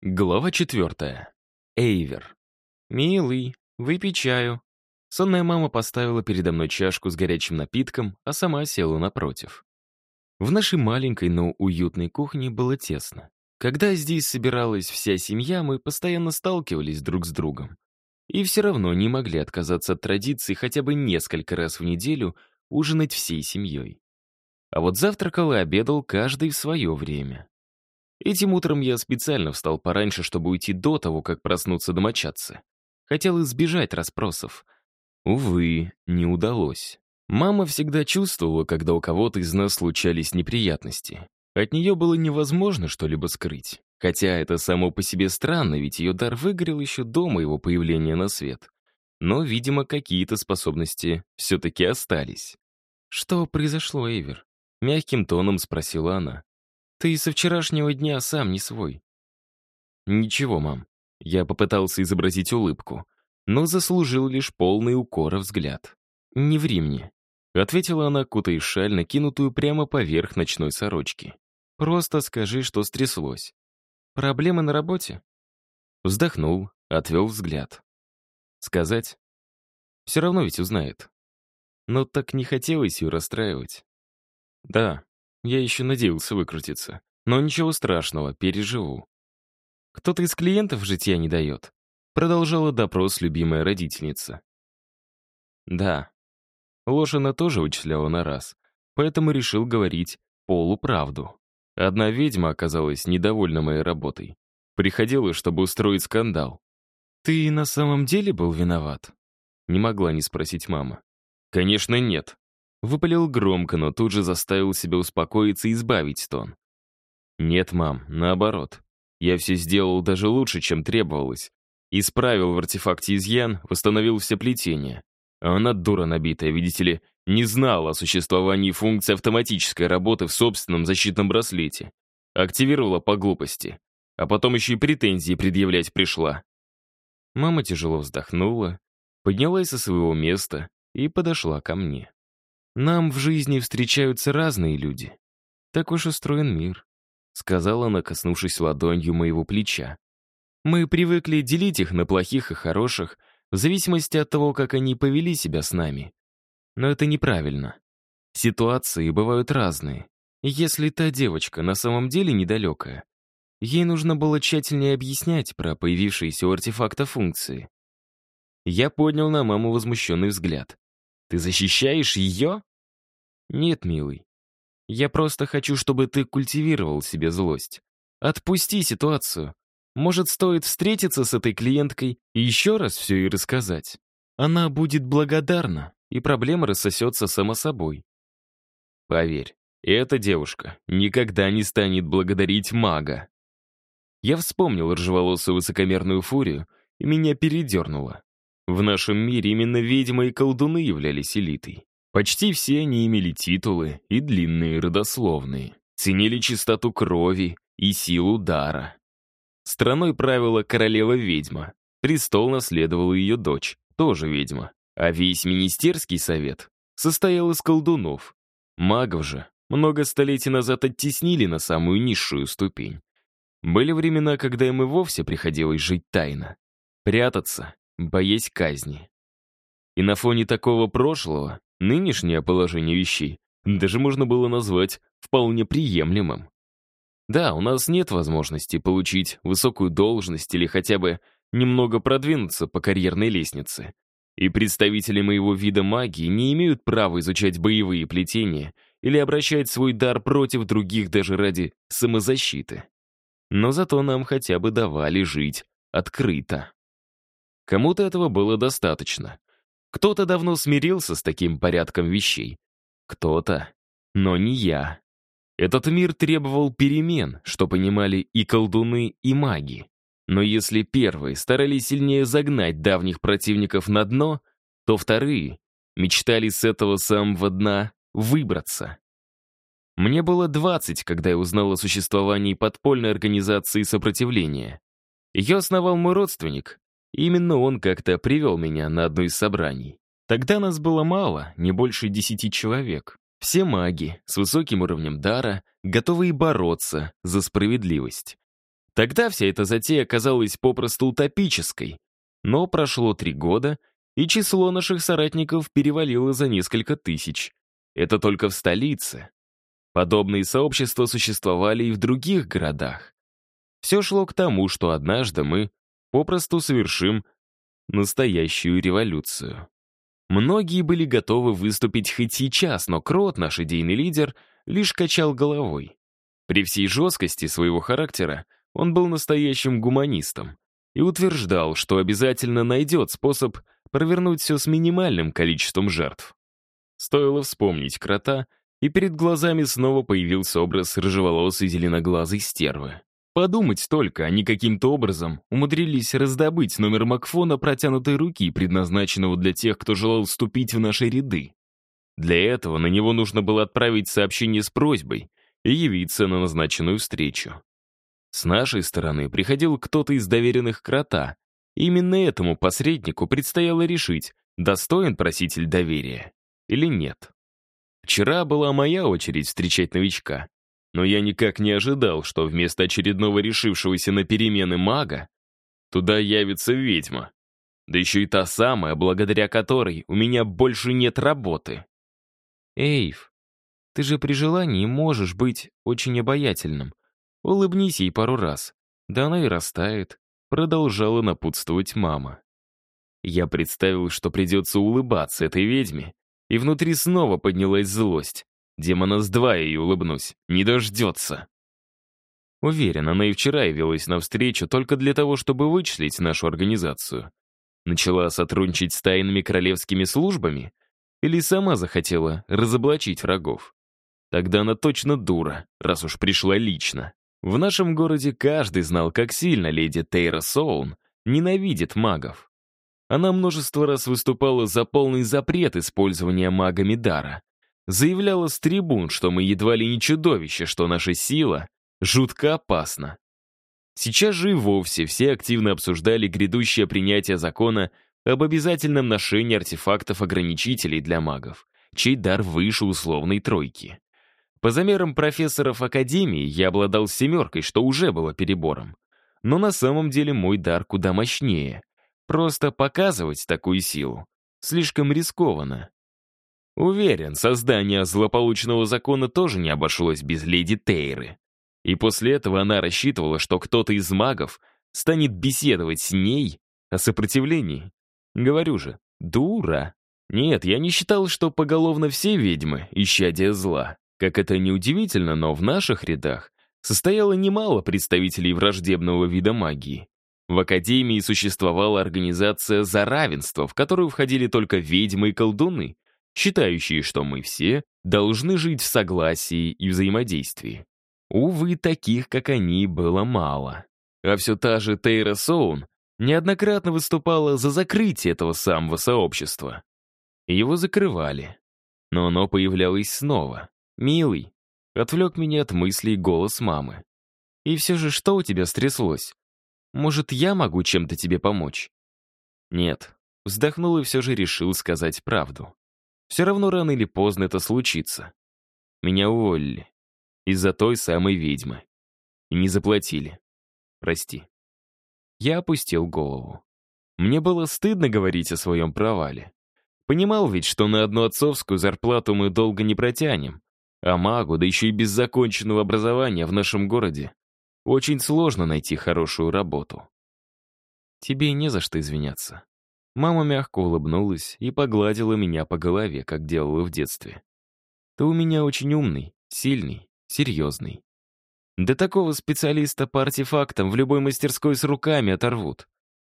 Глава четвертая. Эйвер. «Милый, выпей чаю». Сонная мама поставила передо мной чашку с горячим напитком, а сама села напротив. В нашей маленькой, но уютной кухне было тесно. Когда здесь собиралась вся семья, мы постоянно сталкивались друг с другом. И все равно не могли отказаться от традиции хотя бы несколько раз в неделю ужинать всей семьей. А вот завтракал и обедал каждый в свое время. Этим утром я специально встал пораньше, чтобы уйти до того, как проснуться домочадцы. Хотел избежать расспросов. Увы, не удалось. Мама всегда чувствовала, когда у кого-то из нас случались неприятности. От нее было невозможно что-либо скрыть. Хотя это само по себе странно, ведь ее дар выгорел еще до моего появления на свет. Но, видимо, какие-то способности все-таки остались. «Что произошло, Эйвер?» — мягким тоном спросила она. Ты со вчерашнего дня сам не свой». «Ничего, мам». Я попытался изобразить улыбку, но заслужил лишь полный укора взгляд. «Не ври мне», — ответила она, кутая шаль, накинутую прямо поверх ночной сорочки. «Просто скажи, что стряслось. Проблемы на работе?» Вздохнул, отвел взгляд. «Сказать? Все равно ведь узнает. Но так не хотелось ее расстраивать. Да, я еще надеялся выкрутиться. Но ничего страшного, переживу. Кто-то из клиентов житья не дает. Продолжала допрос любимая родительница. Да. Ложь она тоже вычисляла на раз, поэтому решил говорить полуправду. Одна ведьма оказалась недовольна моей работой. Приходила, чтобы устроить скандал. «Ты на самом деле был виноват?» Не могла не спросить мама. «Конечно, нет», Выпалил громко, но тут же заставил себя успокоиться и избавить тон. «Нет, мам, наоборот. Я все сделал даже лучше, чем требовалось. Исправил в артефакте изъян, восстановил все плетения. А она, дура набитая, видите ли, не знала о существовании функции автоматической работы в собственном защитном браслете. Активировала по глупости. А потом еще и претензии предъявлять пришла. Мама тяжело вздохнула, поднялась со своего места и подошла ко мне. Нам в жизни встречаются разные люди. Так уж устроен мир», — сказала она, коснувшись ладонью моего плеча. «Мы привыкли делить их на плохих и хороших, в зависимости от того, как они повели себя с нами. Но это неправильно. Ситуации бывают разные. если та девочка на самом деле недалекая, ей нужно было тщательнее объяснять про появившиеся у артефакта функции. Я поднял на маму возмущенный взгляд. «Ты защищаешь ее?» «Нет, милый. Я просто хочу, чтобы ты культивировал себе злость. Отпусти ситуацию. Может, стоит встретиться с этой клиенткой и еще раз все ей рассказать? Она будет благодарна, и проблема рассосется само собой. Поверь, эта девушка никогда не станет благодарить мага. Я вспомнил ржеволосую высокомерную фурию, и меня передернуло. В нашем мире именно ведьмы и колдуны являлись элитой. Почти все они имели титулы и длинные родословные, ценили чистоту крови и силу дара. Страной правила королева-ведьма, престол наследовала ее дочь, тоже ведьма, а весь министерский совет состоял из колдунов. Магов же много столетий назад оттеснили на самую низшую ступень. Были времена, когда им и вовсе приходилось жить тайно, прятаться, боясь казни. И на фоне такого прошлого Нынешнее положение вещей даже можно было назвать вполне приемлемым. Да, у нас нет возможности получить высокую должность или хотя бы немного продвинуться по карьерной лестнице. И представители моего вида магии не имеют права изучать боевые плетения или обращать свой дар против других даже ради самозащиты. Но зато нам хотя бы давали жить открыто. Кому-то этого было достаточно. Кто-то давно смирился с таким порядком вещей. Кто-то, но не я. Этот мир требовал перемен, что понимали и колдуны, и маги. Но если первые старались сильнее загнать давних противников на дно, то вторые мечтали с этого самого дна выбраться. Мне было 20, когда я узнал о существовании подпольной организации сопротивления. Ее основал мой родственник, Именно он как-то привел меня на одно из собраний. Тогда нас было мало, не больше десяти человек. Все маги, с высоким уровнем дара, готовые бороться за справедливость. Тогда вся эта затея казалась попросту утопической. Но прошло три года, и число наших соратников перевалило за несколько тысяч. Это только в столице. Подобные сообщества существовали и в других городах. Все шло к тому, что однажды мы попросту совершим настоящую революцию. Многие были готовы выступить хоть сейчас, но Крот, наш идейный лидер, лишь качал головой. При всей жесткости своего характера он был настоящим гуманистом и утверждал, что обязательно найдет способ провернуть все с минимальным количеством жертв. Стоило вспомнить крота, и перед глазами снова появился образ рыжеволосой зеленоглазой стервы. Подумать только, они каким-то образом умудрились раздобыть номер Макфона протянутой руки, предназначенного для тех, кто желал вступить в наши ряды. Для этого на него нужно было отправить сообщение с просьбой и явиться на назначенную встречу. С нашей стороны приходил кто-то из доверенных крота. Именно этому посреднику предстояло решить, достоин проситель доверия или нет. Вчера была моя очередь встречать новичка, но я никак не ожидал, что вместо очередного решившегося на перемены мага туда явится ведьма. Да еще и та самая, благодаря которой у меня больше нет работы. Эйв, ты же при желании можешь быть очень обаятельным. Улыбнись ей пару раз. Да она и растает. Продолжала напутствовать мама. Я представил, что придется улыбаться этой ведьме, и внутри снова поднялась злость. Демона с два ей улыбнусь, не дождется. Уверен, она и вчера явилась навстречу только для того, чтобы вычислить нашу организацию. Начала сотрудничать с тайными королевскими службами? Или сама захотела разоблачить врагов? Тогда она точно дура, раз уж пришла лично. В нашем городе каждый знал, как сильно леди Тейра Соун ненавидит магов. Она множество раз выступала за полный запрет использования магами дара. Заявляла с трибун, что мы едва ли не чудовище, что наша сила жутко опасна. Сейчас же и вовсе все активно обсуждали грядущее принятие закона об обязательном ношении артефактов-ограничителей для магов, чей дар выше условной тройки. По замерам профессоров Академии я обладал семеркой, что уже было перебором. Но на самом деле мой дар куда мощнее. Просто показывать такую силу слишком рискованно. Уверен, создание злополучного закона тоже не обошлось без леди Тейры. И после этого она рассчитывала, что кто-то из магов станет беседовать с ней о сопротивлении. Говорю же, дура. Нет, я не считал, что поголовно все ведьмы — исчадие зла. Как это ни удивительно, но в наших рядах состояло немало представителей враждебного вида магии. В Академии существовала организация «За равенство», в которую входили только ведьмы и колдуны, считающие, что мы все должны жить в согласии и взаимодействии. Увы, таких, как они, было мало. А все та же Тейра Соун неоднократно выступала за закрытие этого самого сообщества. Его закрывали. Но оно появлялось снова. «Милый», — отвлек меня от мыслей голос мамы. «И все же что у тебя стряслось? Может, я могу чем-то тебе помочь?» «Нет», — вздохнул и все же решил сказать правду. «Все равно рано или поздно это случится. Меня уволили. Из-за той самой ведьмы. И не заплатили. Прости». Я опустил голову. Мне было стыдно говорить о своем провале. Понимал ведь, что на одну отцовскую зарплату мы долго не протянем, а магу, да еще и без законченного образования в нашем городе, очень сложно найти хорошую работу. Тебе не за что извиняться. Мама мягко улыбнулась и погладила меня по голове, как делала в детстве. Ты у меня очень умный, сильный, серьезный. Да такого специалиста по артефактам в любой мастерской с руками оторвут.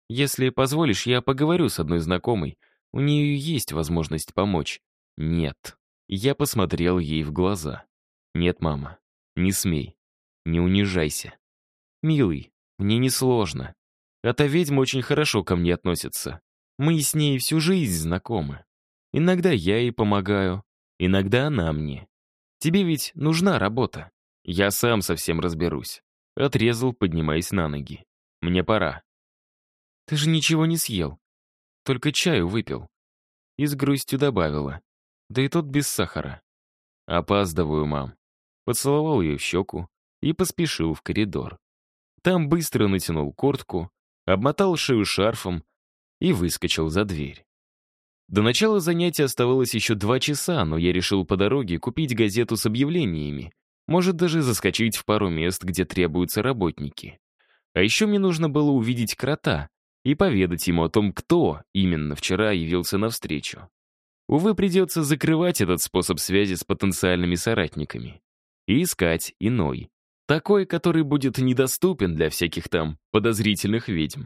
Если позволишь, я поговорю с одной знакомой. У нее есть возможность помочь. Нет. Я посмотрел ей в глаза. «Нет, мама, не смей. Не унижайся. Милый, мне несложно. Эта ведьма очень хорошо ко мне относится. Мы с ней всю жизнь знакомы. Иногда я ей помогаю, иногда она мне. Тебе ведь нужна работа. Я сам совсем разберусь». Отрезал, поднимаясь на ноги. «Мне пора». «Ты же ничего не съел. Только чаю выпил». И с грустью добавила. Да и тот без сахара. Опаздываю, мам. Поцеловал ее в щеку и поспешил в коридор. Там быстро натянул куртку, обмотал шею шарфом и выскочил за дверь. До начала занятия оставалось еще два часа, но я решил по дороге купить газету с объявлениями, может даже заскочить в пару мест, где требуются работники. А еще мне нужно было увидеть крота и поведать ему о том, кто именно вчера явился навстречу. Увы, придется закрывать этот способ связи с потенциальными соратниками и искать иной, такой, который будет недоступен для всяких там подозрительных ведьм.